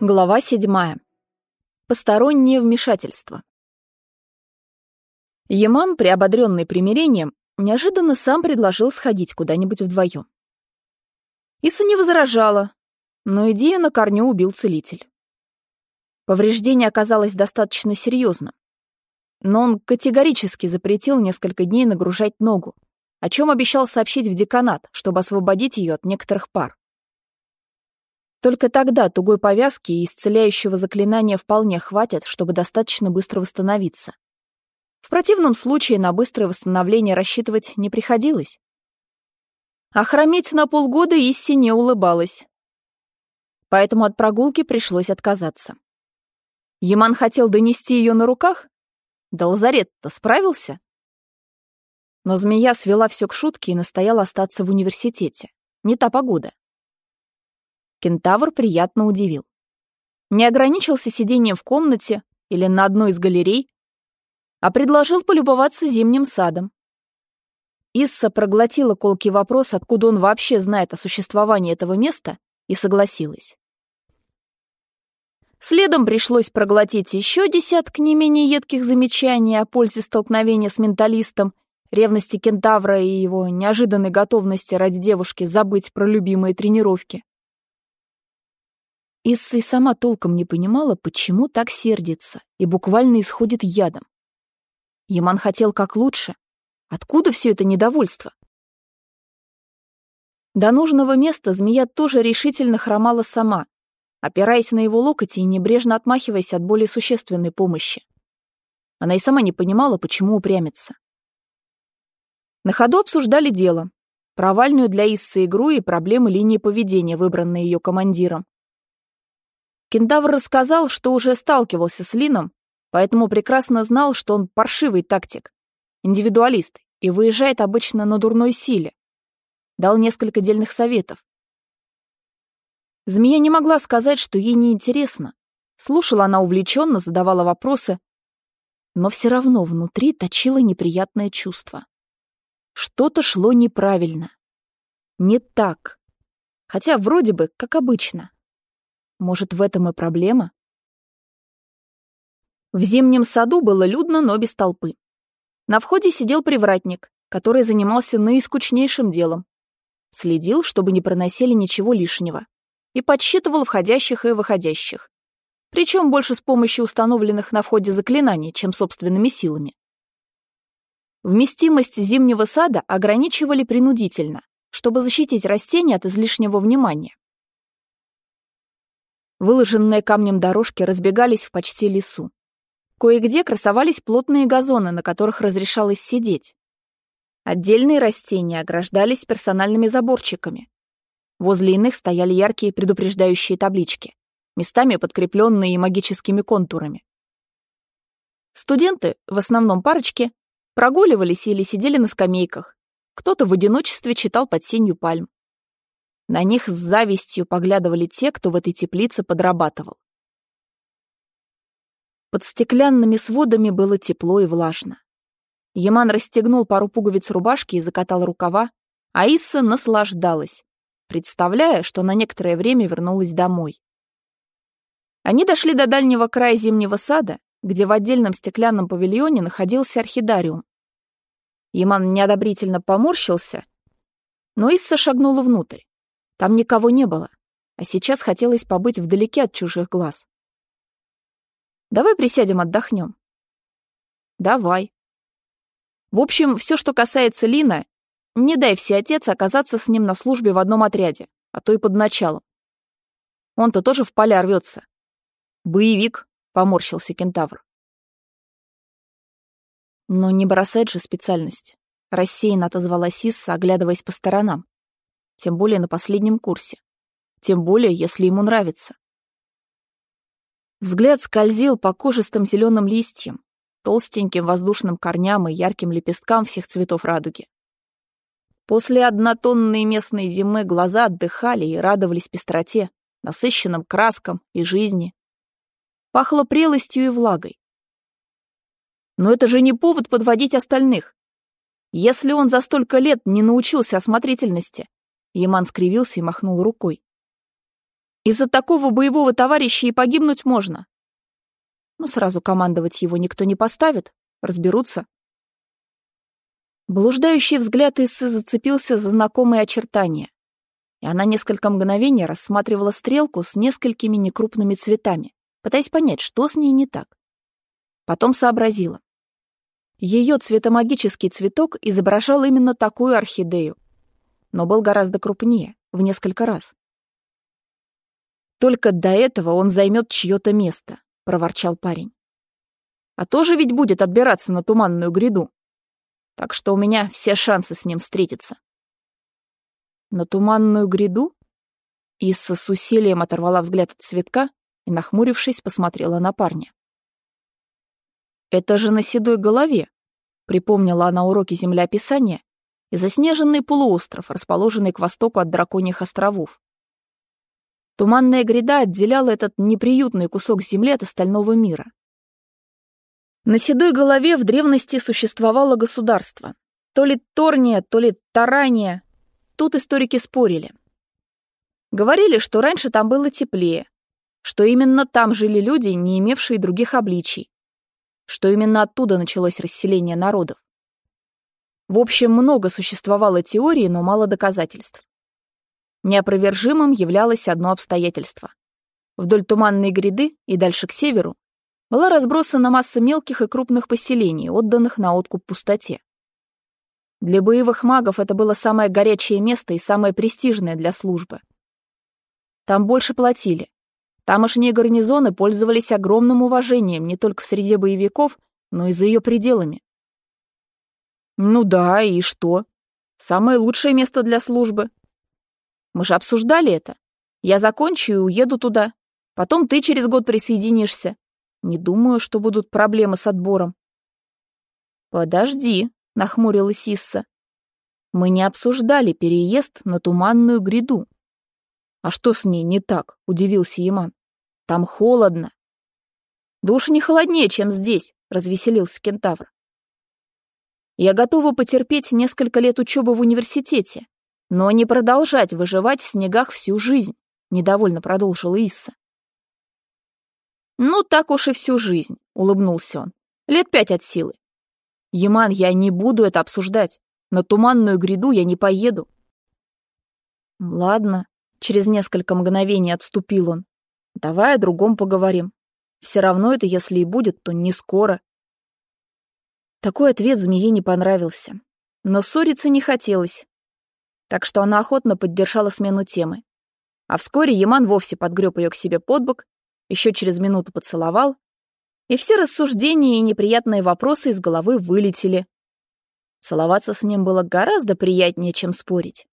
Глава седьмая. Постороннее вмешательство. Яман, приободренный примирением, неожиданно сам предложил сходить куда-нибудь вдвоем. Иса не возражала, но идею на корню убил целитель. Повреждение оказалось достаточно серьезным, но он категорически запретил несколько дней нагружать ногу, о чем обещал сообщить в деканат, чтобы освободить ее от некоторых пар. Только тогда тугой повязки и исцеляющего заклинания вполне хватит, чтобы достаточно быстро восстановиться. В противном случае на быстрое восстановление рассчитывать не приходилось. А на полгода Исси не улыбалась. Поэтому от прогулки пришлось отказаться. Яман хотел донести ее на руках? Да лазарет-то справился? Но змея свела все к шутке и настояла остаться в университете. Не та погода. Кентавр приятно удивил. Не ограничился сидением в комнате или на одной из галерей, а предложил полюбоваться зимним садом. Исса проглотила колкий вопрос, откуда он вообще знает о существовании этого места, и согласилась. Следом пришлось проглотить еще десяток не менее едких замечаний о пользе столкновения с менталистом, ревности кентавра и его неожиданной готовности ради девушки забыть про любимые тренировки. Исса и сама толком не понимала, почему так сердится и буквально исходит ядом. Яман хотел как лучше. Откуда все это недовольство? До нужного места змея тоже решительно хромала сама, опираясь на его локоть и небрежно отмахиваясь от более существенной помощи. Она и сама не понимала, почему упрямится. На ходу обсуждали дело, провальную для Иссы игру и проблемы линии поведения, выбранные ее командиром. Кентавр рассказал, что уже сталкивался с Лином, поэтому прекрасно знал, что он паршивый тактик, индивидуалист и выезжает обычно на дурной силе. Дал несколько дельных советов. Змея не могла сказать, что ей неинтересно. Слушала она увлеченно, задавала вопросы, но все равно внутри точило неприятное чувство. Что-то шло неправильно. Не так. Хотя вроде бы, как обычно. Может, в этом и проблема? В зимнем саду было людно, но без толпы. На входе сидел привратник, который занимался наискучнейшим делом. Следил, чтобы не проносили ничего лишнего. И подсчитывал входящих и выходящих. Причем больше с помощью установленных на входе заклинаний, чем собственными силами. Вместимость зимнего сада ограничивали принудительно, чтобы защитить растения от излишнего внимания. Выложенные камнем дорожки разбегались в почти лесу. Кое-где красовались плотные газоны, на которых разрешалось сидеть. Отдельные растения ограждались персональными заборчиками. Возле иных стояли яркие предупреждающие таблички, местами подкрепленные магическими контурами. Студенты, в основном парочки, прогуливались или сидели на скамейках. Кто-то в одиночестве читал под сенью пальм. На них с завистью поглядывали те, кто в этой теплице подрабатывал. Под стеклянными сводами было тепло и влажно. Яман расстегнул пару пуговиц рубашки и закатал рукава, а Исса наслаждалась, представляя, что на некоторое время вернулась домой. Они дошли до дальнего края зимнего сада, где в отдельном стеклянном павильоне находился орхидариум. Яман неодобрительно поморщился, но Исса шагнула внутрь. Там никого не было, а сейчас хотелось побыть вдалеке от чужих глаз. Давай присядем, отдохнем. Давай. В общем, все, что касается Лина, не дай все отец оказаться с ним на службе в одном отряде, а то и под началом. Он-то тоже в поля рвется. Боевик, поморщился кентавр. Но не бросать же специальность. Рассеянно отозвалась Исса, оглядываясь по сторонам тем более на последнем курсе. Тем более, если ему нравится. Взгляд скользил по кожистым зеленым листьям, толстеньким воздушным корням и ярким лепесткам всех цветов радуги. После однотонной местной зимы глаза отдыхали и радовались пестроте, насыщенным краскам и жизни. Пахло прелостью и влагой. Но это же не повод подводить остальных. Если он за столько лет не научился осмотрительности, Яман скривился и махнул рукой. Из-за такого боевого товарища и погибнуть можно. Ну, сразу командовать его никто не поставит, разберутся. Блуждающий взгляд Иссы зацепился за знакомые очертания, и она несколько мгновений рассматривала стрелку с несколькими некрупными цветами, пытаясь понять, что с ней не так. Потом сообразила. Ее цветомагический цветок изображал именно такую орхидею, но был гораздо крупнее, в несколько раз. «Только до этого он займет чье-то место», — проворчал парень. «А тоже ведь будет отбираться на туманную гряду. Так что у меня все шансы с ним встретиться». «На туманную гряду?» Исса с усилием оторвала взгляд от цветка и, нахмурившись, посмотрела на парня. «Это же на седой голове», — припомнила она уроки землеописания и заснеженный полуостров, расположенный к востоку от Драконьих островов. Туманная гряда отделяла этот неприютный кусок земли от остального мира. На седой голове в древности существовало государство. То ли Торния, то ли Тарания. Тут историки спорили. Говорили, что раньше там было теплее, что именно там жили люди, не имевшие других обличий, что именно оттуда началось расселение народов. В общем, много существовало теорий, но мало доказательств. Неопровержимым являлось одно обстоятельство. Вдоль туманной гряды и дальше к северу была разбросана масса мелких и крупных поселений, отданных на откуп пустоте. Для боевых магов это было самое горячее место и самое престижное для службы. Там больше платили, Тамошние гарнизоны пользовались огромным уважением не только в среде боевиков, но и за ее пределами. Ну да, и что? Самое лучшее место для службы. Мы же обсуждали это. Я закончу и уеду туда. Потом ты через год присоединишься. Не думаю, что будут проблемы с отбором. Подожди, нахмурилась Исса. Мы не обсуждали переезд на туманную гряду. «А что с ней не так?» — удивился Яман. «Там холодно». «Да уж не холоднее, чем здесь», — развеселился кентавр. «Я готова потерпеть несколько лет учебы в университете, но не продолжать выживать в снегах всю жизнь», — недовольно продолжила Исса. «Ну, так уж и всю жизнь», — улыбнулся он. «Лет пять от силы. Яман, я не буду это обсуждать. На туманную гряду я не поеду». «Ладно», Через несколько мгновений отступил он. «Давай о другом поговорим. Все равно это, если и будет, то не скоро». Такой ответ змее не понравился. Но ссориться не хотелось. Так что она охотно поддержала смену темы. А вскоре Яман вовсе подгреб ее к себе под бок, еще через минуту поцеловал, и все рассуждения и неприятные вопросы из головы вылетели. Целоваться с ним было гораздо приятнее, чем спорить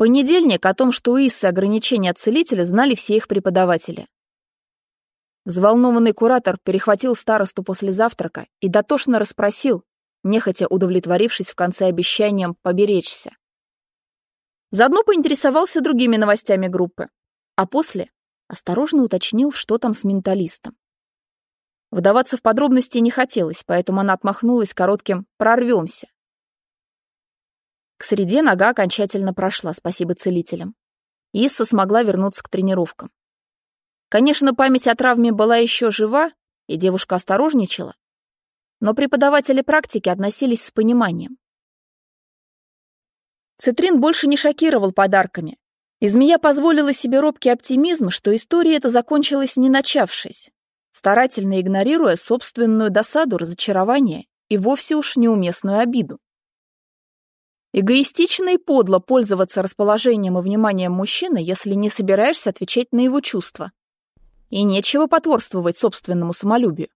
понедельник о том, что у Иссы ограничения от целителя, знали все их преподаватели. Взволнованный куратор перехватил старосту после завтрака и дотошно расспросил, нехотя удовлетворившись в конце обещанием поберечься. Заодно поинтересовался другими новостями группы, а после осторожно уточнил, что там с менталистом. Вдаваться в подробности не хотелось, поэтому она отмахнулась коротким «прорвемся» К среде нога окончательно прошла, спасибо целителям. Исса смогла вернуться к тренировкам. Конечно, память о травме была еще жива, и девушка осторожничала, но преподаватели практики относились с пониманием. Цитрин больше не шокировал подарками, и змея позволила себе робкий оптимизм, что история эта закончилась не начавшись, старательно игнорируя собственную досаду, разочарование и вовсе уж неуместную обиду. Эгоистично и подло пользоваться расположением и вниманием мужчины, если не собираешься отвечать на его чувства. И нечего потворствовать собственному самолюбию.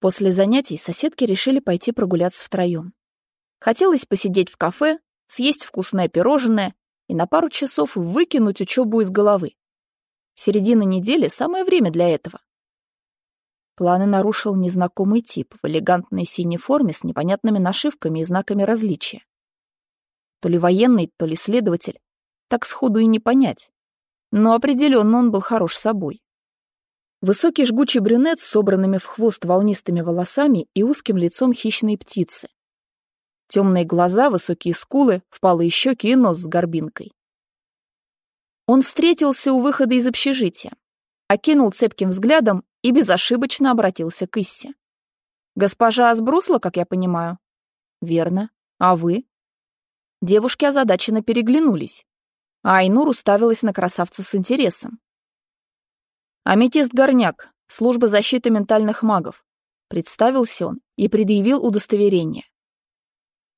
После занятий соседки решили пойти прогуляться втроем. Хотелось посидеть в кафе, съесть вкусное пирожное и на пару часов выкинуть учебу из головы. Середина недели — самое время для этого. Планы нарушил незнакомый тип в элегантной синей форме с непонятными нашивками и знаками различия. То ли военный, то ли следователь. Так сходу и не понять. Но определенно он был хорош собой. Высокий жгучий брюнет с собранными в хвост волнистыми волосами и узким лицом хищной птицы. Темные глаза, высокие скулы, впалые щеки и нос с горбинкой. Он встретился у выхода из общежития, окинул цепким взглядом и безошибочно обратился к Иссе. «Госпожа Асбрусла, как я понимаю?» «Верно. А вы?» Девушки озадаченно переглянулись, а Айнур уставилась на красавца с интересом. «Аметист Горняк, служба защиты ментальных магов», представился он и предъявил удостоверение.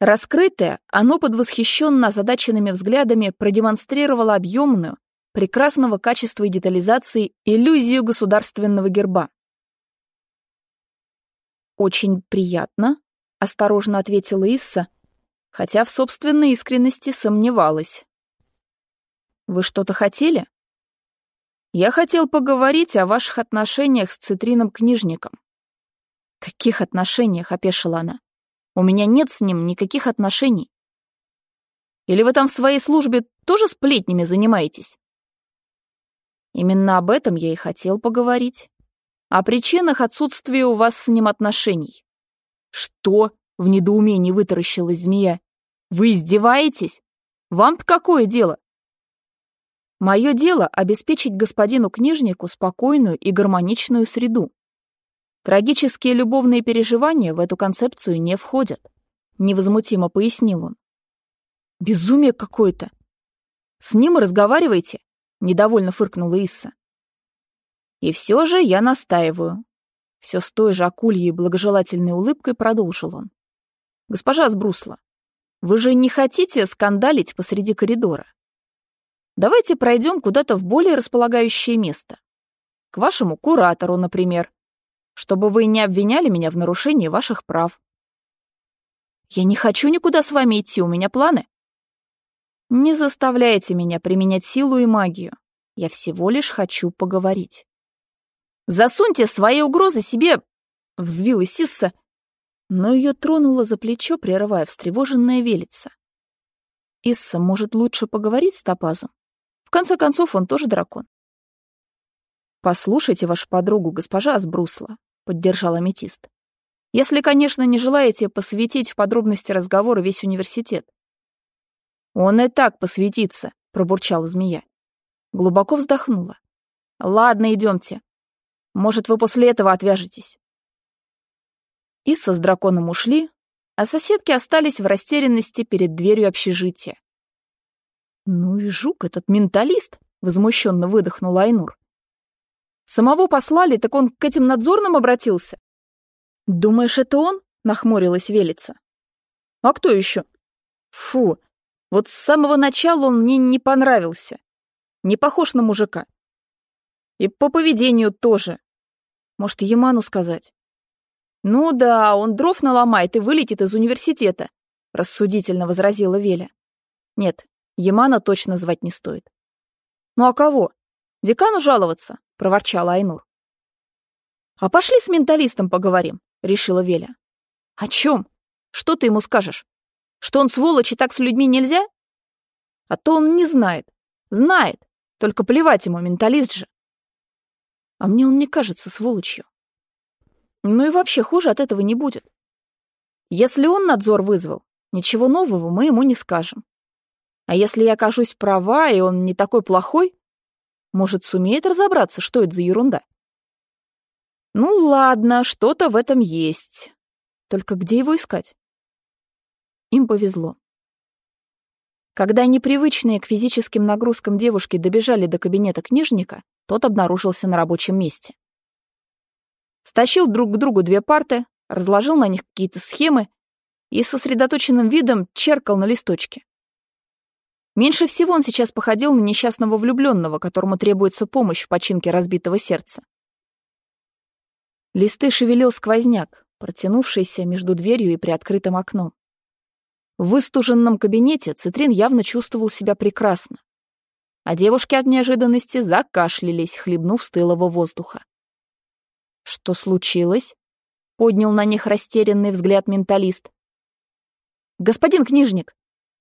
Раскрытое, оно под восхищенно озадаченными взглядами продемонстрировало объемную, прекрасного качества и детализации иллюзию государственного герба. «Очень приятно», — осторожно ответила Исса, хотя в собственной искренности сомневалась. «Вы что-то хотели?» «Я хотел поговорить о ваших отношениях с Цитрином-книжником». «Каких отношениях?» — опешила она. У меня нет с ним никаких отношений. Или вы там в своей службе тоже сплетнями занимаетесь? Именно об этом я и хотел поговорить. О причинах отсутствия у вас с ним отношений. Что? В недоумении вытаращилась змея. Вы издеваетесь? Вам-то какое дело? Мое дело — обеспечить господину книжнику спокойную и гармоничную среду. Трагические любовные переживания в эту концепцию не входят, невозмутимо пояснил он. Безумие какое-то. С ним разговаривайте, недовольно фыркнула Исса. И все же я настаиваю. Все с той же акульей благожелательной улыбкой продолжил он. Госпожа Сбрусла, вы же не хотите скандалить посреди коридора? Давайте пройдем куда-то в более располагающее место. К вашему куратору, например, чтобы вы не обвиняли меня в нарушении ваших прав. Я не хочу никуда с вами идти, у меня планы. Не заставляйте меня применять силу и магию. Я всего лишь хочу поговорить. Засуньте свои угрозы себе, взвилась Сисса, но ее тронуло за плечо, прерывая встревоженная велица. Исса, может, лучше поговорить с Топазом? В конце концов, он тоже дракон. Послушайте вашу подругу, госпожа Асбрусла поддержал аметист. Если, конечно, не желаете посвятить в подробности разговора весь университет. Он и так посвятится, пробурчала змея. Глубоко вздохнула. Ладно, идемте. Может, вы после этого отвяжетесь. Исса с драконом ушли, а соседки остались в растерянности перед дверью общежития. «Ну и жук этот менталист!» — возмущенно выдохнул Айнур. Самого послали, так он к этим надзорным обратился. Думаешь, это он? Нахмурилась Велица. А кто еще? Фу, вот с самого начала он мне не понравился. Не похож на мужика. И по поведению тоже. Может, Яману сказать? Ну да, он дров наломает и вылетит из университета, рассудительно возразила Веля. Нет, Ямана точно звать не стоит. Ну а кого? Декану жаловаться? — проворчала Айнур. «А пошли с менталистом поговорим», — решила Веля. «О чем? Что ты ему скажешь? Что он сволочь и так с людьми нельзя? А то он не знает. Знает. Только плевать ему, менталист же. А мне он не кажется сволочью. Ну и вообще хуже от этого не будет. Если он надзор вызвал, ничего нового мы ему не скажем. А если я окажусь права, и он не такой плохой, может, сумеет разобраться, что это за ерунда? Ну ладно, что-то в этом есть. Только где его искать? Им повезло. Когда непривычные к физическим нагрузкам девушки добежали до кабинета книжника, тот обнаружился на рабочем месте. Стащил друг к другу две парты, разложил на них какие-то схемы и сосредоточенным видом черкал на листочке. Меньше всего он сейчас походил на несчастного влюбленного, которому требуется помощь в починке разбитого сердца. Листы шевелил сквозняк, протянувшийся между дверью и приоткрытым окном. В выстуженном кабинете Цитрин явно чувствовал себя прекрасно, а девушки от неожиданности закашлялись, хлебнув стылого воздуха. «Что случилось?» — поднял на них растерянный взгляд менталист. «Господин книжник,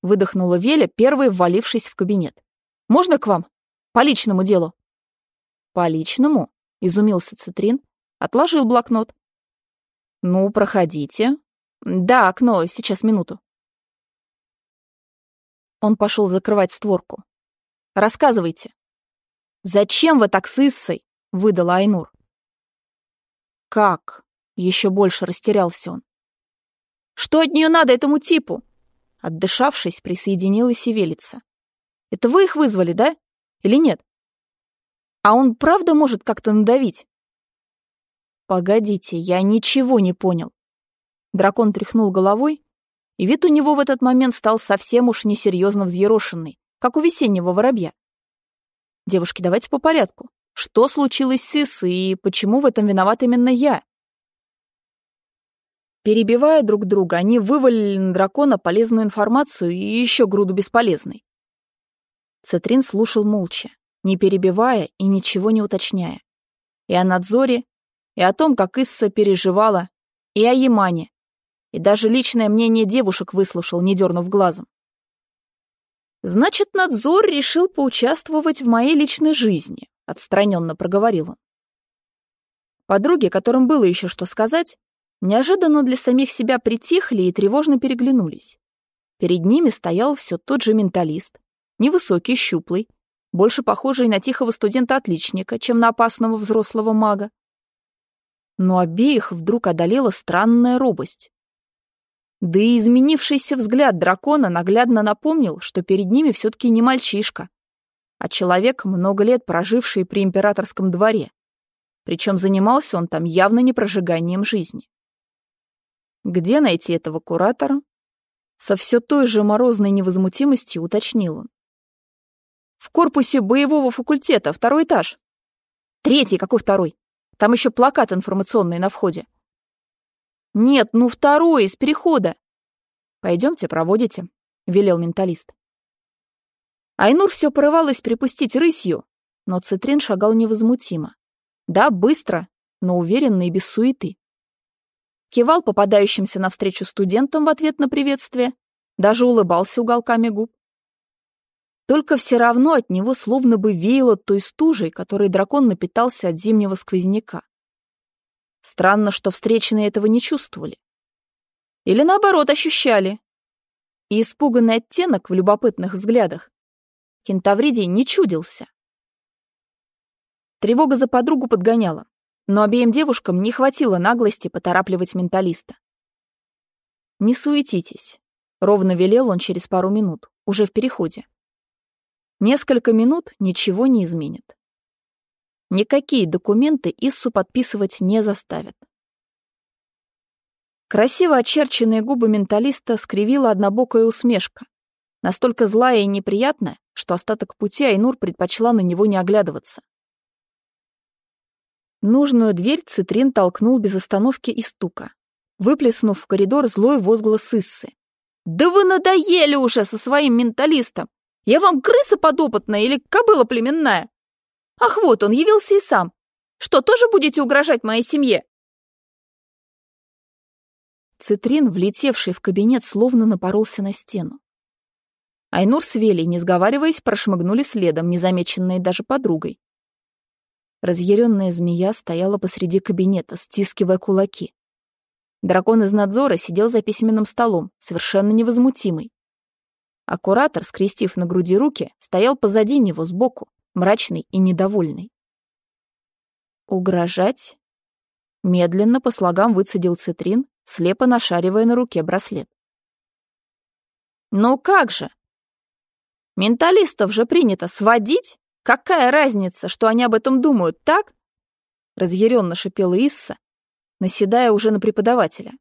выдохнула Веля, первой ввалившись в кабинет. «Можно к вам? По личному делу». «По личному?» — изумился Цитрин, отложил блокнот. «Ну, проходите». «Да, окно, сейчас минуту». Он пошел закрывать створку. Рассказывайте. Зачем вы так с Иссой? Выдала Айнур. Как? Еще больше растерялся он. Что от нее надо этому типу? Отдышавшись, присоединилась и велица. Это вы их вызвали, да? Или нет? А он правда может как-то надавить? Погодите, я ничего не понял. Дракон тряхнул головой, и вид у него в этот момент стал совсем уж несерьезно взъерошенный, как у весеннего воробья. Девушки, давайте по порядку. Что случилось с Иссой и почему в этом виноват именно я? Перебивая друг друга, они вывалили на дракона полезную информацию и еще груду бесполезной. Цитрин слушал молча, не перебивая и ничего не уточняя. И о надзоре, и о том, как Исса переживала, и о Ямане, и даже личное мнение девушек выслушал, не дернув глазом. «Значит, надзор решил поучаствовать в моей личной жизни», — отстраненно проговорил он. Подруги, которым было еще что сказать, неожиданно для самих себя притихли и тревожно переглянулись. Перед ними стоял все тот же менталист, невысокий, щуплый, больше похожий на тихого студента-отличника, чем на опасного взрослого мага. Но обеих вдруг одолела странная робость. Да и изменившийся взгляд дракона наглядно напомнил, что перед ними все-таки не мальчишка, а человек, много лет проживший при императорском дворе. Причем занимался он там явно не прожиганием жизни. Где найти этого куратора? Со все той же морозной невозмутимостью уточнил он. В корпусе боевого факультета, второй этаж. Третий, какой второй? Там еще плакат информационный на входе. «Нет, ну второй, из перехода!» «Пойдемте, проводите», — велел менталист. Айнур все порывалась припустить рысью, но Цитрин шагал невозмутимо. Да, быстро, но уверенно и без суеты. Кивал попадающимся навстречу студентам в ответ на приветствие, даже улыбался уголками губ. Только все равно от него словно бы веяло той стужей, которой дракон напитался от зимнего сквозняка. Странно, что встречные этого не чувствовали. Или наоборот ощущали. И испуганный оттенок в любопытных взглядах кентавридий не чудился. Тревога за подругу подгоняла, но обеим девушкам не хватило наглости поторапливать менталиста. «Не суетитесь», — ровно велел он через пару минут, уже в переходе. Несколько минут ничего не изменит. Никакие документы Иссу подписывать не заставят. Красиво очерченные губы менталиста скривила однобокая усмешка, настолько злая и неприятная, что остаток пути Айнур предпочла на него не оглядываться. Нужную дверь Цитрин толкнул без остановки и стука, выплеснув в коридор злой возглас Иссы. «Да вы надоели уже со своим менталистом! Я вам крыса подопытная или кобыла племенная?» Ах, вот он, явился и сам. Что, тоже будете угрожать моей семье?» Цитрин, влетевший в кабинет, словно напоролся на стену. Айнур с Велей, не сговариваясь, прошмыгнули следом, незамеченные даже подругой. Разъяренная змея стояла посреди кабинета, стискивая кулаки. Дракон из надзора сидел за письменным столом, совершенно невозмутимый. А куратор, скрестив на груди руки, стоял позади него, сбоку, мрачный и недовольный. «Угрожать?» Медленно по слогам выцедил Цитрин, слепо нашаривая на руке браслет. «Ну как же? Менталистов же принято сводить? Какая разница, что они об этом думают, так?» Разъяренно шипела Исса, наседая уже на преподавателя.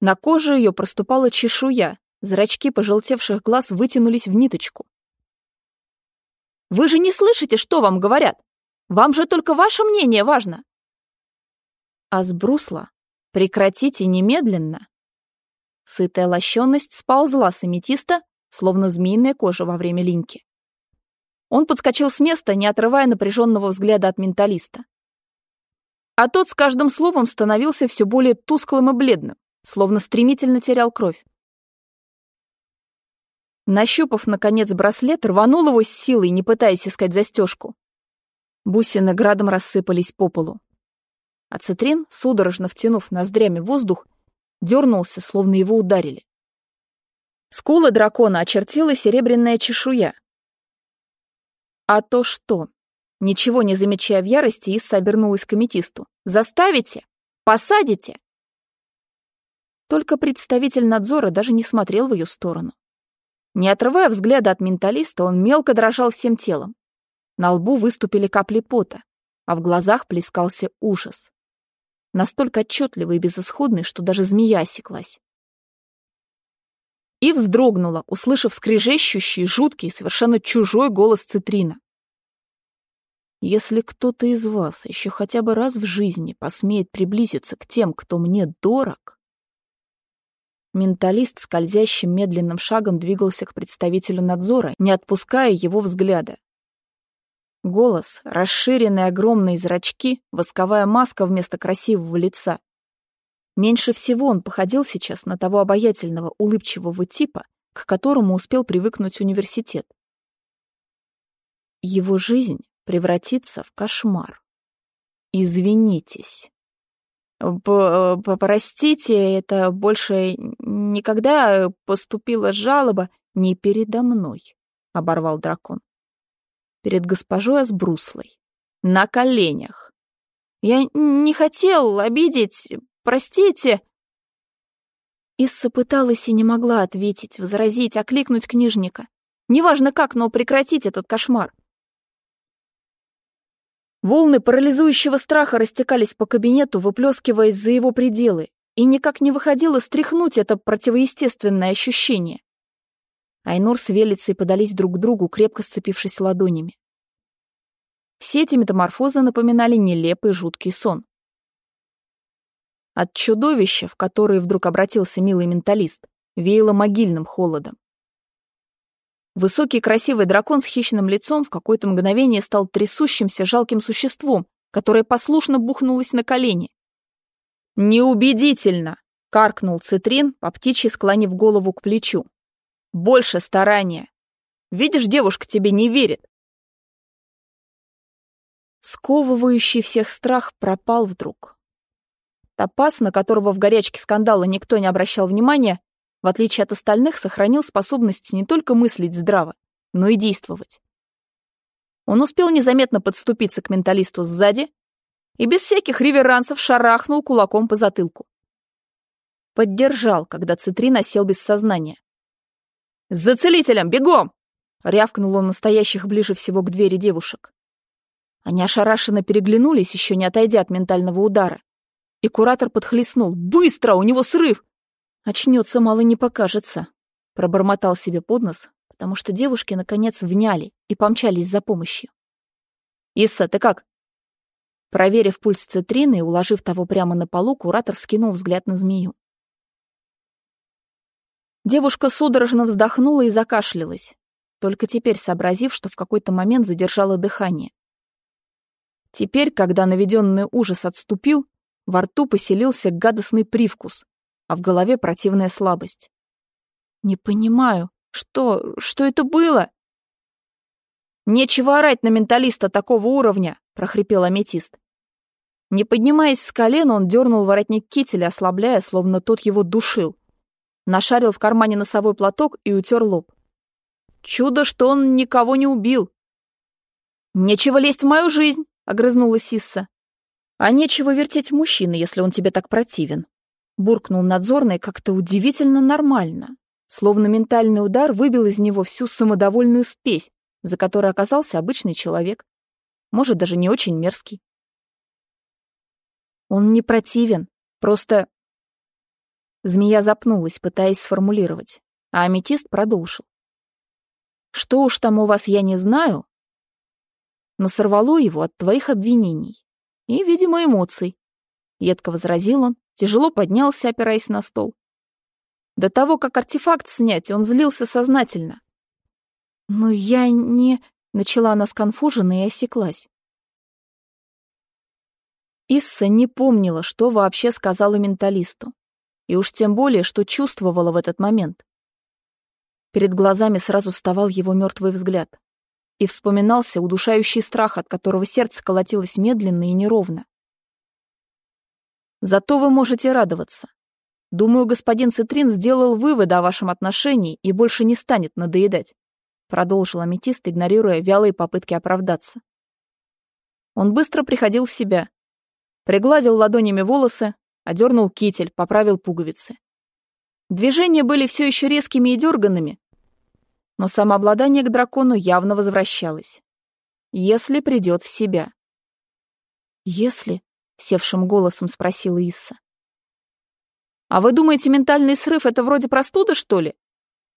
На коже ее проступала чешуя, зрачки пожелтевших глаз вытянулись в ниточку. Вы же не слышите, что вам говорят. Вам же только ваше мнение важно. А с брусла прекратите немедленно. Сытая лощенность сползла с аметиста, словно змеиная кожа во время линьки. Он подскочил с места, не отрывая напряженного взгляда от менталиста. А тот с каждым словом становился все более тусклым и бледным, словно стремительно терял кровь. Нащупав, наконец, браслет, рванул его с силой, не пытаясь искать застежку. Бусины градом рассыпались по полу. А Цитрин, судорожно втянув ноздрями воздух, дернулся, словно его ударили. Скулы дракона очертила серебряная чешуя. А то что? Ничего не замечая в ярости, Исса обернулась к аметисту. «Заставите? Посадите?» Только представитель надзора даже не смотрел в ее сторону. Не отрывая взгляда от менталиста, он мелко дрожал всем телом. На лбу выступили капли пота, а в глазах плескался ужас. Настолько отчетливый и безысходный, что даже змея осеклась. И вздрогнула, услышав скрежещущий, жуткий, совершенно чужой голос Цитрина. «Если кто-то из вас еще хотя бы раз в жизни посмеет приблизиться к тем, кто мне дорог...» Менталист скользящим медленным шагом двигался к представителю надзора, не отпуская его взгляда. Голос, расширенные огромные зрачки, восковая маска вместо красивого лица. Меньше всего он походил сейчас на того обаятельного, улыбчивого типа, к которому успел привыкнуть университет. Его жизнь превратится в кошмар. Извинитесь. «Простите, это больше никогда поступила жалоба не передо мной», — оборвал дракон. «Перед госпожой Асбруслой. На коленях. Я не хотел обидеть, простите». Исса пыталась и не могла ответить, возразить, окликнуть книжника. Неважно как, но прекратить этот кошмар. Волны парализующего страха растекались по кабинету, выплескиваясь за его пределы, и никак не выходило стряхнуть это противоестественное ощущение. Айнур с Велицей подались друг к другу, крепко сцепившись ладонями. Все эти метаморфозы напоминали нелепый жуткий сон. От чудовища, в которое вдруг обратился милый менталист, веяло могильным холодом. Высокий красивый дракон с хищным лицом в какое-то мгновение стал трясущимся жалким существом, которое послушно бухнулось на колени. «Неубедительно!» — каркнул Цитрин, по птичьи склонив голову к плечу. «Больше старания! Видишь, девушка тебе не верит!» Сковывающий всех страх пропал вдруг. Топас, на которого в горячке скандала никто не обращал внимания, в отличие от остальных, сохранил способность не только мыслить здраво, но и действовать. Он успел незаметно подступиться к менталисту сзади и без всяких реверансов шарахнул кулаком по затылку. Поддержал, когда Цитрин осел без сознания. «За целителем, бегом!» — рявкнул он настоящих ближе всего к двери девушек. Они ошарашенно переглянулись, еще не отойдя от ментального удара. И куратор подхлестнул. «Быстро! У него срыв! Очнется, мало не покажется. Пробормотал себе под нос, потому что девушки наконец вняли и помчались за помощью. «Исса, ты как?» Проверив пульс цитрины и уложив того прямо на полу, куратор скинул взгляд на змею. Девушка судорожно вздохнула и закашлялась, только теперь сообразив, что в какой-то момент задержала дыхание. Теперь, когда наведенный ужас отступил, во рту поселился гадостный привкус, а в голове противная слабость. «Не понимаю, что... что это было?» «Нечего орать на менталиста такого уровня!» — прохрипел аметист. Не поднимаясь с колена, он дернул воротник кителя, ослабляя, словно тот его душил. Нашарил в кармане носовой платок и утер лоб. Чудо, что он никого не убил. «Нечего лезть в мою жизнь!» — огрызнулась Сисса. «А нечего вертеть мужчины, если он тебе так противен», буркнул надзорный как-то удивительно нормально, словно ментальный удар выбил из него всю самодовольную спесь, за которой оказался обычный человек, может, даже не очень мерзкий. Он не противен, просто... Змея запнулась, пытаясь сформулировать, а аметист продолжил. Что уж там у вас я не знаю, но сорвало его от твоих обвинений и, видимо, эмоций. Едко возразил он, тяжело поднялся, опираясь на стол. До того, как артефакт снять, он злился сознательно. «Но я не...» — начала она сконфуженно и осеклась. Исса не помнила, что вообще сказала менталисту, и уж тем более, что чувствовала в этот момент. Перед глазами сразу вставал его мертвый взгляд, и вспоминался удушающий страх, от которого сердце колотилось медленно и неровно. Зато вы можете радоваться. Думаю, господин Цитрин сделал выводы о вашем отношении и больше не станет надоедать. продолжил аметист, игнорируя вялые попытки оправдаться. Он быстро приходил в себя. Пригладил ладонями волосы, одернул китель, поправил пуговицы. Движения были все еще резкими и дерганными, но самообладание к дракону явно возвращалось. Если придет в себя. «Если?» — севшим голосом спросила Исса. «А вы думаете, ментальный срыв — это вроде простуда, что ли?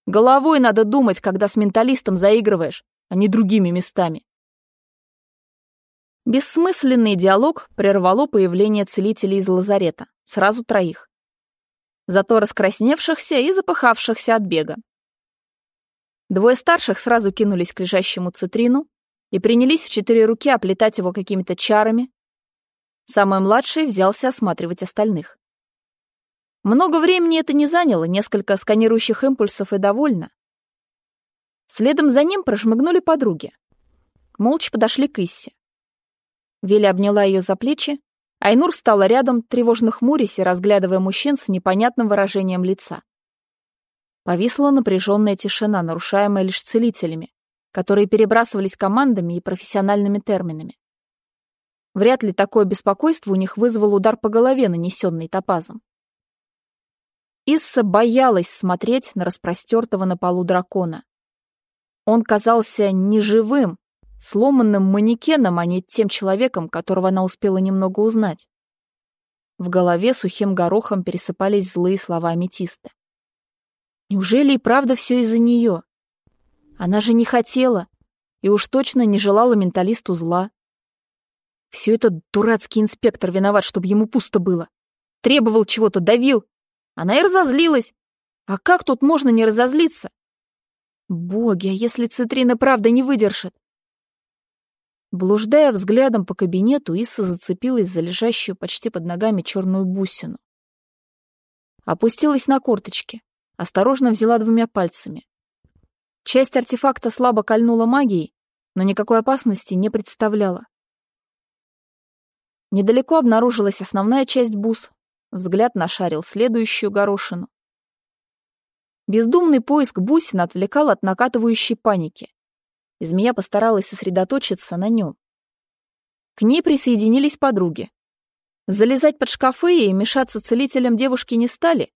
Головой надо думать, когда с менталистом заигрываешь, а не другими местами». Бессмысленный диалог прервало появление целителей из лазарета, сразу троих. Зато раскрасневшихся и запыхавшихся от бега. Двое старших сразу кинулись к лежащему цитрину и принялись в четыре руки оплетать его какими-то чарами. Самый младший взялся осматривать остальных. Много времени это не заняло, несколько сканирующих импульсов и довольно. Следом за ним прошмыгнули подруги. Молча подошли к Иссе. Виля обняла ее за плечи, Айнур встала рядом, тревожно хмурясь и разглядывая мужчин с непонятным выражением лица. Повисла напряженная тишина, нарушаемая лишь целителями, которые перебрасывались командами и профессиональными терминами. Вряд ли такое беспокойство у них вызвал удар по голове, нанесенный топазом. Исса боялась смотреть на распростертого на полу дракона. Он казался неживым, сломанным манекеном, а не тем человеком, которого она успела немного узнать. В голове сухим горохом пересыпались злые слова аметиста. Неужели и правда все из-за нее? Она же не хотела и уж точно не желала менталисту зла. Все этот дурацкий инспектор виноват, чтобы ему пусто было. Требовал чего-то, давил. Она и разозлилась. А как тут можно не разозлиться? Боги, а если Цитрина правда не выдержит? Блуждая взглядом по кабинету, Исса зацепилась за лежащую почти под ногами черную бусину. Опустилась на корточки осторожно взяла двумя пальцами. Часть артефакта слабо кольнула магией, но никакой опасности не представляла. Недалеко обнаружилась основная часть бус. Взгляд нашарил следующую горошину. Бездумный поиск бусин отвлекал от накатывающей паники, и змея постаралась сосредоточиться на нем. К ней присоединились подруги. Залезать под шкафы и мешаться целителям девушки не стали,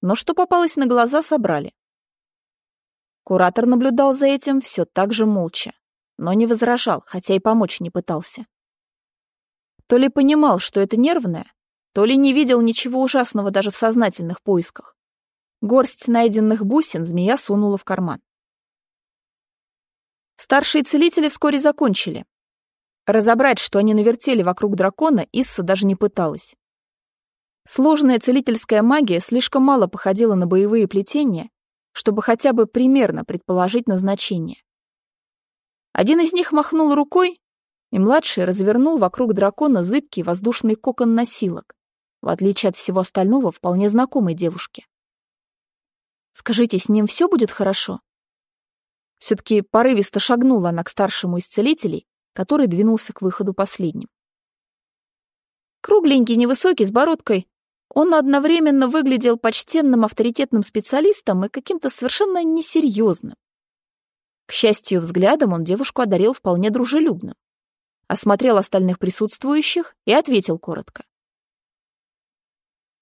но что попалось на глаза, собрали. Куратор наблюдал за этим все так же молча, но не возражал, хотя и помочь не пытался. То ли понимал, что это нервное, то ли не видел ничего ужасного даже в сознательных поисках. Горсть найденных бусин змея сунула в карман. Старшие целители вскоре закончили. Разобрать, что они навертели вокруг дракона, Исса даже не пыталась. Сложная целительская магия слишком мало походила на боевые плетения, чтобы хотя бы примерно предположить назначение. Один из них махнул рукой, и младший развернул вокруг дракона зыбкий воздушный кокон носилок, в отличие от всего остального вполне знакомой девушке. «Скажите, с ним все будет хорошо?» Все-таки порывисто шагнула она к старшему из целителей, который двинулся к выходу последним. Кругленький, невысокий, с бородкой, он одновременно выглядел почтенным авторитетным специалистом и каким-то совершенно несерьезным. К счастью, взглядом он девушку одарил вполне дружелюбным. Осмотрел остальных присутствующих и ответил коротко.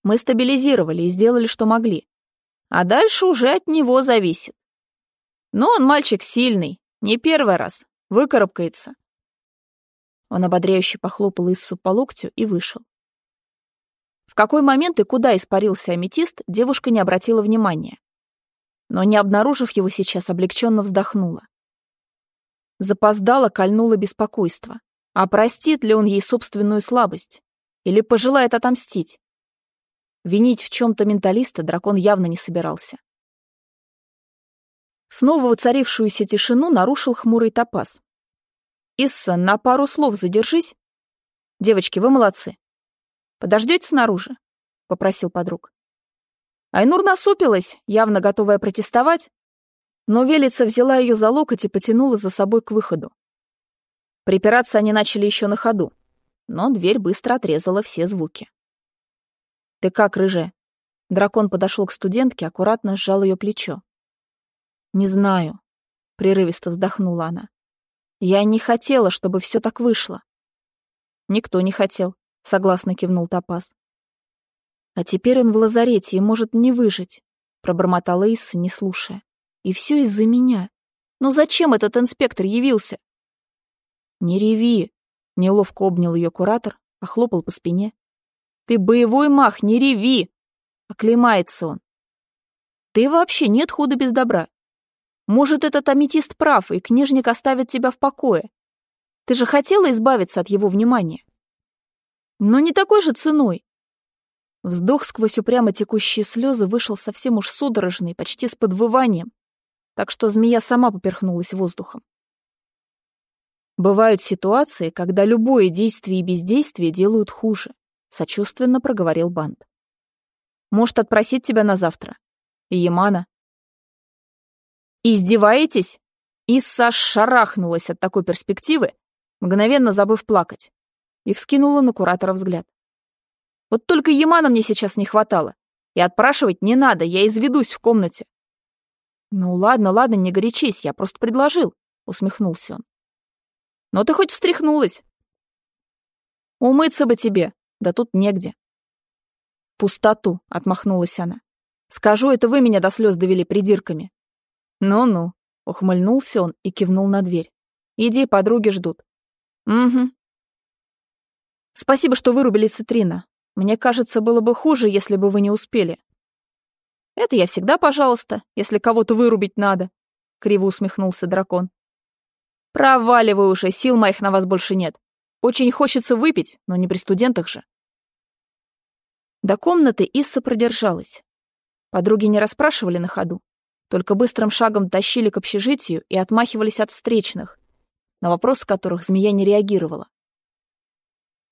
Мы стабилизировали и сделали, что могли. А дальше уже от него зависит. Но он мальчик сильный, не первый раз, выкарабкается. Он ободряюще похлопал Иссу по локтю и вышел. Какой момент и куда испарился аметист, девушка не обратила внимания. Но, не обнаружив его сейчас, облегченно вздохнула. Запоздало кольнуло беспокойство. А простит ли он ей собственную слабость? Или пожелает отомстить? Винить в чем-то менталиста дракон явно не собирался. Снова воцарившуюся тишину нарушил хмурый топаз. «Исса, на пару слов задержись. Девочки, вы молодцы. Подождете снаружи?» — попросил подруг. Айнур насупилась, явно готовая протестовать, но Велица взяла ее за локоть и потянула за собой к выходу. Припираться они начали еще на ходу, но дверь быстро отрезала все звуки. «Ты как, рыжая?» Дракон подошел к студентке, аккуратно сжал ее плечо. «Не знаю». — прерывисто вздохнула она. «Я не хотела, чтобы все так вышло». «Никто не хотел», — согласно кивнул Топаз. «А теперь он в лазарете и может не выжить», — пробормотала Исса, не слушая. «И все из-за меня. Ну зачем этот инспектор явился?» «Не реви», — неловко обнял ее куратор, похлопал по спине. «Ты боевой мах, не реви!» — оклемается он. «Да и вообще нет худа без добра. Может, этот аметист прав, и книжник оставит тебя в покое. Ты же хотела избавиться от его внимания. Но не такой же ценой. Вздох сквозь упрямо текущие слезы вышел совсем уж судорожный, почти с подвыванием, так что змея сама поперхнулась воздухом. Бывают ситуации, когда любое действие и бездействие делают хуже, сочувственно проговорил Банд. Может, отпросить тебя на завтра? И Ямана? Издеваетесь? Исса шарахнулась от такой перспективы, мгновенно забыв плакать, и вскинула на куратора взгляд. Вот только Ямана мне сейчас не хватало. И отпрашивать не надо, я изведусь в комнате. Ну ладно, ладно, не горячись, я просто предложил, усмехнулся он. Но ты хоть встряхнулась. Умыться бы тебе, да тут негде. Пустоту, отмахнулась она. Скажу, это вы меня до слез довели придирками. Ну-ну, ухмыльнулся он и кивнул на дверь. Иди, подруги ждут. Угу. Спасибо, что вырубили цитрина. Мне кажется, было бы хуже, если бы вы не успели. Это я всегда, пожалуйста, если кого-то вырубить надо, криво усмехнулся дракон. Проваливай уже, сил моих на вас больше нет. Очень хочется выпить, но не при студентах же. До комнаты Исса продержалась. Подруги не расспрашивали на ходу, только быстрым шагом тащили к общежитию и отмахивались от встречных, на вопрос которых змея не реагировала.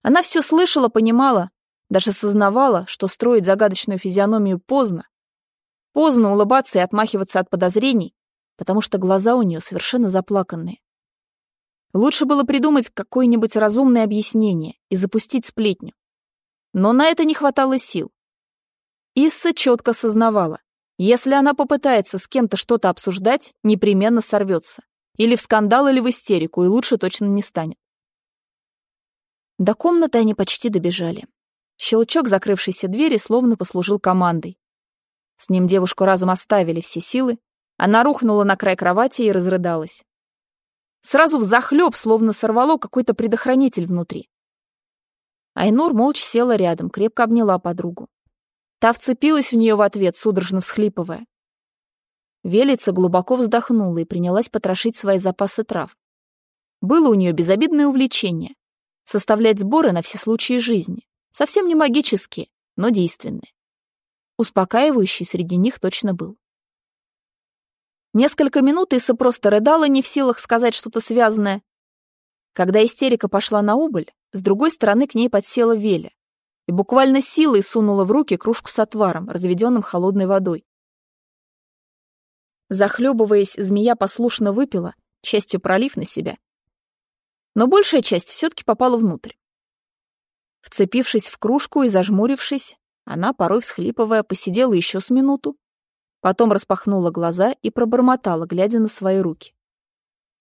Она все слышала, понимала, даже сознавала, что строить загадочную физиономию поздно. Поздно улыбаться и отмахиваться от подозрений, потому что глаза у нее совершенно заплаканные. Лучше было придумать какое-нибудь разумное объяснение и запустить сплетню. Но на это не хватало сил. Исса четко сознавала, если она попытается с кем-то что-то обсуждать, непременно сорвется. Или в скандал, или в истерику, и лучше точно не станет. До комнаты они почти добежали. Щелчок закрывшейся двери словно послужил командой. С ним девушку разом оставили все силы, она рухнула на край кровати и разрыдалась. Сразу взахлёб словно сорвало какой-то предохранитель внутри. Айнур молча села рядом, крепко обняла подругу. Та вцепилась в нее в ответ, судорожно всхлипывая. Велица глубоко вздохнула и принялась потрошить свои запасы трав. Было у нее безобидное увлечение — составлять сборы на все случаи жизни. Совсем не магические, но действенные. Успокаивающий среди них точно был. Несколько минут Иса просто рыдала, не в силах сказать что-то связанное. Когда истерика пошла на убыль, с другой стороны к ней подсела Веля и буквально силой сунула в руки кружку с отваром, разведенным холодной водой. Захлебываясь, змея послушно выпила, частью пролив на себя. Но большая часть все-таки попала внутрь. Вцепившись в кружку и зажмурившись, она, порой всхлипывая, посидела еще с минуту, потом распахнула глаза и пробормотала, глядя на свои руки.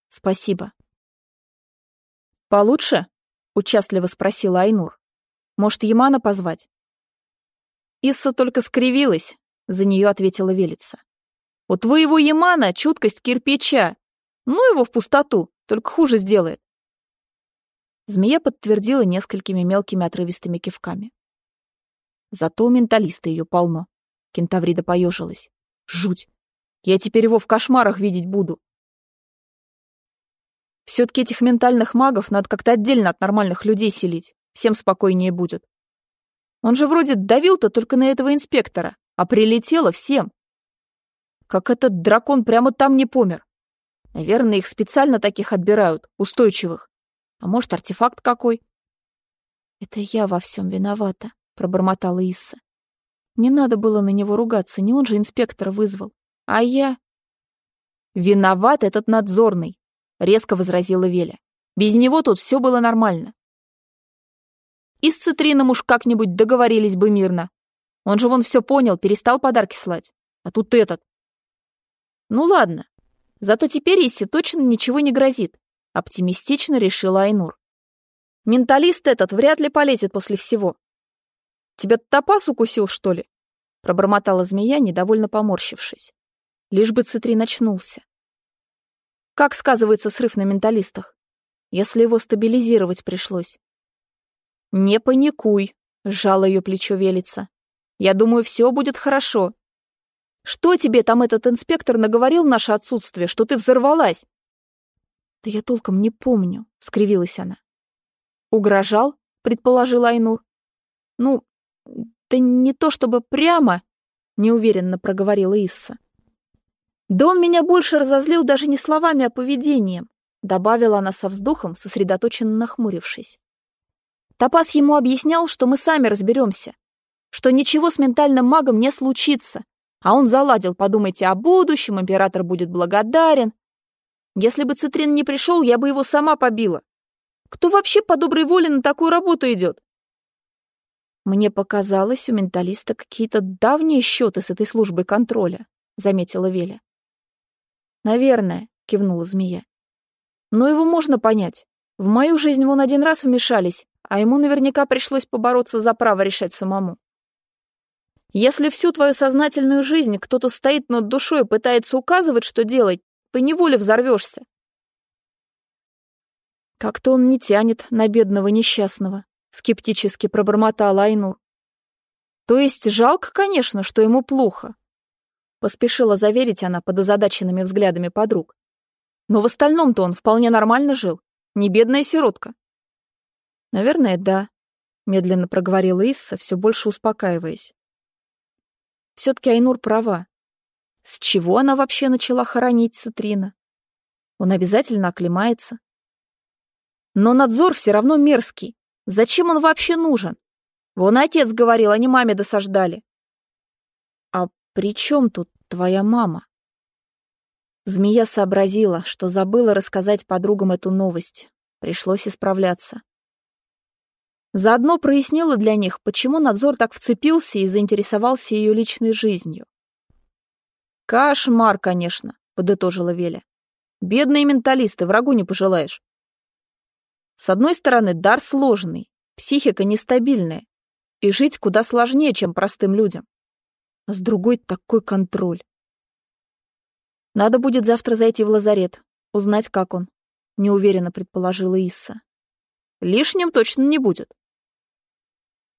«Спасибо». «Получше?» — участливо спросила Айнур. «Может, Ямана позвать?» Исса только скривилась, за нее ответила Велица. «У твоего Ямана чуткость кирпича. Ну его в пустоту, только хуже сделает. Змея подтвердила несколькими мелкими отрывистыми кивками. Зато у менталиста ее полно. Кентаврида поежилась. Жуть. Я теперь его в кошмарах видеть буду. Все-таки этих ментальных магов надо как-то отдельно от нормальных людей селить. Всем спокойнее будет. Он же вроде давил-то только на этого инспектора, а прилетело всем. Как этот дракон прямо там не помер. Наверное, их специально таких отбирают, устойчивых. А может, артефакт какой? Это я во всем виновата, пробормотала Исса. Не надо было на него ругаться, не он же инспектора вызвал. А я... Виноват этот надзорный, резко возразила Веля. Без него тут все было нормально. И с Цитрином уж как-нибудь договорились бы мирно. Он же вон все понял, перестал подарки слать. А тут этот. Ну ладно. Зато теперь Иссе точно ничего не грозит, оптимистично решила Айнур. Менталист этот вряд ли полезет после всего. Тебя топаз укусил, что ли? Пробормотала змея, недовольно поморщившись. Лишь бы Цитри начнулся. Как сказывается срыв на менталистах? Если его стабилизировать пришлось. Не паникуй, сжала ее плечо Велица. Я думаю, все будет хорошо. Что тебе там этот инспектор наговорил наше отсутствие, что ты взорвалась? Да я толком не помню, скривилась она. Угрожал, предположил Айнур. Ну, да не то чтобы прямо, неуверенно проговорила Исса. Да он меня больше разозлил даже не словами, а поведением, добавила она со вздохом, сосредоточенно нахмурившись. Топас ему объяснял, что мы сами разберемся, что ничего с ментальным магом не случится, а он заладил, подумайте о будущем, император будет благодарен. Если бы Цитрин не пришел, я бы его сама побила. Кто вообще по доброй воле на такую работу идет? Мне показалось, у менталиста какие-то давние счеты с этой службой контроля, заметила Веля. «Наверное», — кивнула змея. «Но его можно понять. В мою жизнь вон один раз вмешались, а ему наверняка пришлось побороться за право решать самому. Если всю твою сознательную жизнь кто-то стоит над душой и пытается указывать, что делать, поневоле взорвешься. Как-то он не тянет на бедного несчастного, скептически пробормотала Айнур. То есть жалко, конечно, что ему плохо, Поспешила заверить она под озадаченными взглядами подруг. Но в остальном-то он вполне нормально жил. Не бедная сиротка. Наверное, да, медленно проговорила Исса, все больше успокаиваясь. Все-таки Айнур права. С чего она вообще начала хоронить Цитрина? Он обязательно оклемается. Но надзор все равно мерзкий. Зачем он вообще нужен? Вон отец говорил, они маме досаждали. А при чем тут твоя мама?» Змея сообразила, что забыла рассказать подругам эту новость. Пришлось исправляться. Заодно прояснила для них, почему надзор так вцепился и заинтересовался ее личной жизнью. «Кошмар, конечно», — подытожила Веля. «Бедные менталисты, врагу не пожелаешь». С одной стороны, дар сложный, психика нестабильная, и жить куда сложнее, чем простым людям а с другой такой контроль. Надо будет завтра зайти в лазарет, узнать, как он, неуверенно предположила Исса. Лишним точно не будет.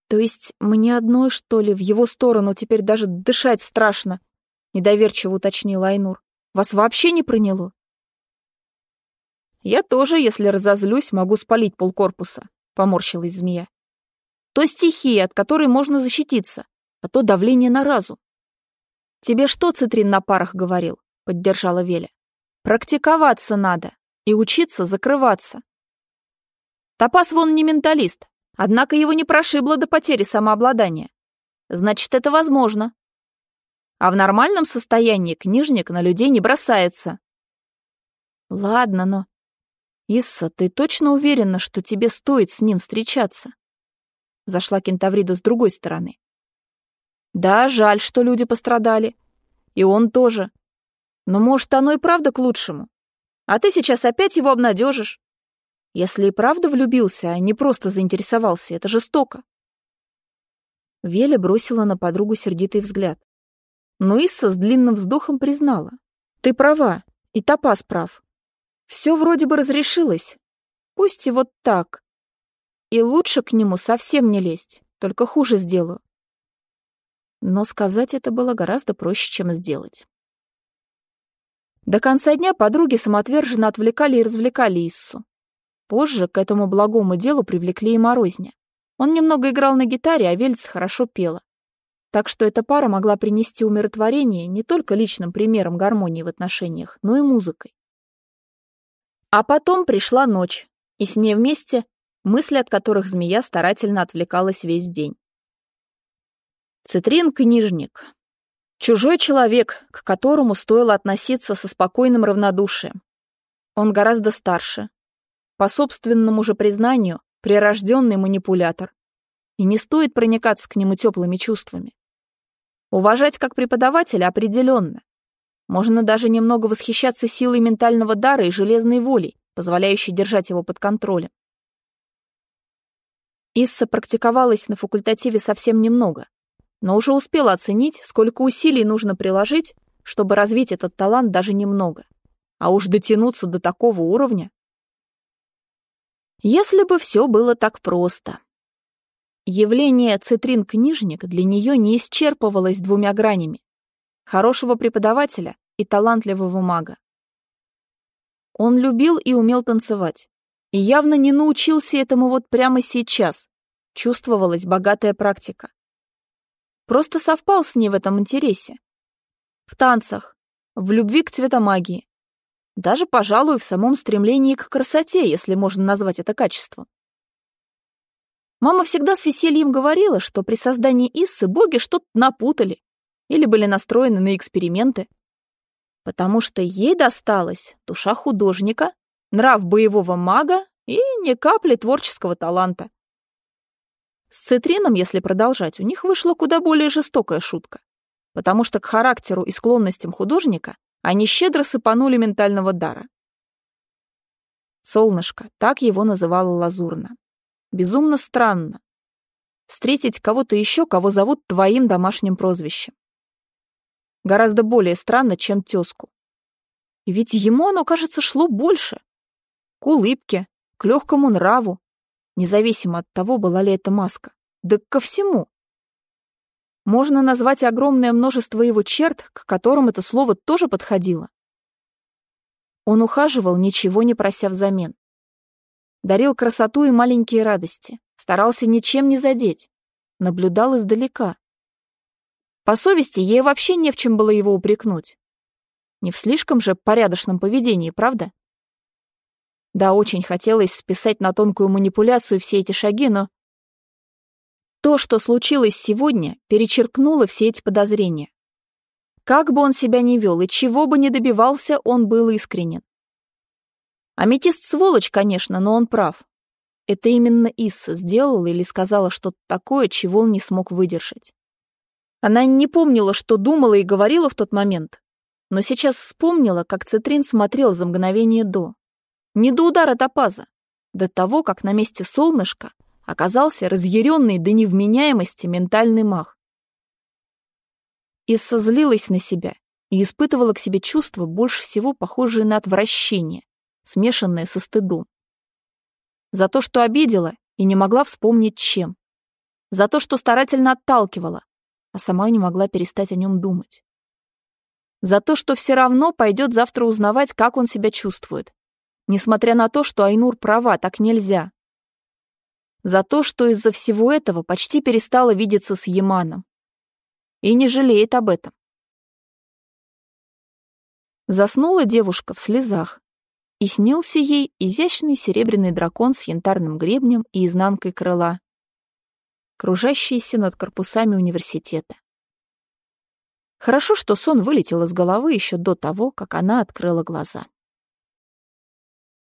То есть мне одной, что ли, в его сторону теперь даже дышать страшно, недоверчиво уточнила Айнур. Вас вообще не проняло? Я тоже, если разозлюсь, могу спалить полкорпуса, поморщилась змея. То стихия, от которой можно защититься а то давление на разум. «Тебе что Цитрин на парах говорил?» — поддержала Веля. «Практиковаться надо и учиться закрываться». Топас вон не менталист, однако его не прошибло до потери самообладания. Значит, это возможно. А в нормальном состоянии книжник на людей не бросается. Ладно, но... Исса, ты точно уверена, что тебе стоит с ним встречаться? Зашла кентаврида с другой стороны. Да, жаль, что люди пострадали. И он тоже. Но, может, оно и правда к лучшему. А ты сейчас опять его обнадежишь. Если и правда влюбился, а не просто заинтересовался, это жестоко. Веля бросила на подругу сердитый взгляд. Но Исса с длинным вздохом признала. Ты права, и Топас прав. Все вроде бы разрешилось. Пусть и вот так. И лучше к нему совсем не лезть, только хуже сделаю. Но сказать это было гораздо проще, чем сделать. До конца дня подруги самоотверженно отвлекали и развлекали Иссу. Позже к этому благому делу привлекли и Морозня. Он немного играл на гитаре, а Вельц хорошо пела. Так что эта пара могла принести умиротворение не только личным примером гармонии в отношениях, но и музыкой. А потом пришла ночь, и с ней вместе мысли, от которых змея старательно отвлекалась весь день. Цитрин — книжник. Чужой человек, к которому стоило относиться со спокойным равнодушием. Он гораздо старше. По собственному же признанию, прирожденный манипулятор. И не стоит проникаться к нему теплыми чувствами. Уважать как преподавателя определенно. Можно даже немного восхищаться силой ментального дара и железной волей, позволяющей держать его под контролем. Исса практиковалась на факультативе совсем немного, но уже успела оценить, сколько усилий нужно приложить, чтобы развить этот талант даже немного. А уж дотянуться до такого уровня. Если бы все было так просто. Явление цитрин-книжник для нее не исчерпывалось двумя гранями — хорошего преподавателя и талантливого мага. Он любил и умел танцевать, и явно не научился этому вот прямо сейчас. Чувствовалась богатая практика. Просто совпал с ней в этом интересе. В танцах, в любви к цветомагии. Даже, пожалуй, в самом стремлении к красоте, если можно назвать это качеством. Мама всегда с весельем говорила, что при создании Иссы боги что-то напутали или были настроены на эксперименты, потому что ей досталась душа художника, нрав боевого мага и ни капли творческого таланта. С Цитрином, если продолжать, у них вышла куда более жестокая шутка, потому что к характеру и склонностям художника они щедро сыпанули ментального дара. Солнышко, так его называла Лазурна. Безумно странно. Встретить кого-то еще, кого зовут твоим домашним прозвищем. Гораздо более странно, чем тезку. Ведь ему оно, кажется, шло больше. К улыбке, к легкому нраву, независимо от того, была ли это маска. Да ко всему. Можно назвать огромное множество его черт, к которым это слово тоже подходило. Он ухаживал, ничего не прося взамен дарил красоту и маленькие радости, старался ничем не задеть, наблюдал издалека. По совести ей вообще не в чем было его упрекнуть. Не в слишком же порядочном поведении, правда? Да, очень хотелось списать на тонкую манипуляцию все эти шаги, но... То, что случилось сегодня, перечеркнуло все эти подозрения. Как бы он себя ни вел и чего бы ни добивался, он был искренен. Аметист сволочь, конечно, но он прав. Это именно Исса сделала или сказала что-то такое, чего он не смог выдержать. Она не помнила, что думала и говорила в тот момент, но сейчас вспомнила, как Цитрин смотрел за мгновение до. Не до удара топаза, до того, как на месте солнышка оказался разъяренный до невменяемости ментальный мах. Исса злилась на себя и испытывала к себе чувство, больше всего похожее на отвращение, смешанное со стыдом. За то, что обидела и не могла вспомнить чем. За то, что старательно отталкивала, а сама не могла перестать о нем думать. За то, что все равно пойдет завтра узнавать, как он себя чувствует. Несмотря на то, что Айнур права, так нельзя. За то, что из-за всего этого почти перестала видеться с Яманом. И не жалеет об этом. Заснула девушка в слезах, и снился ей изящный серебряный дракон с янтарным гребнем и изнанкой крыла, кружащийся над корпусами университета. Хорошо, что сон вылетел из головы еще до того, как она открыла глаза.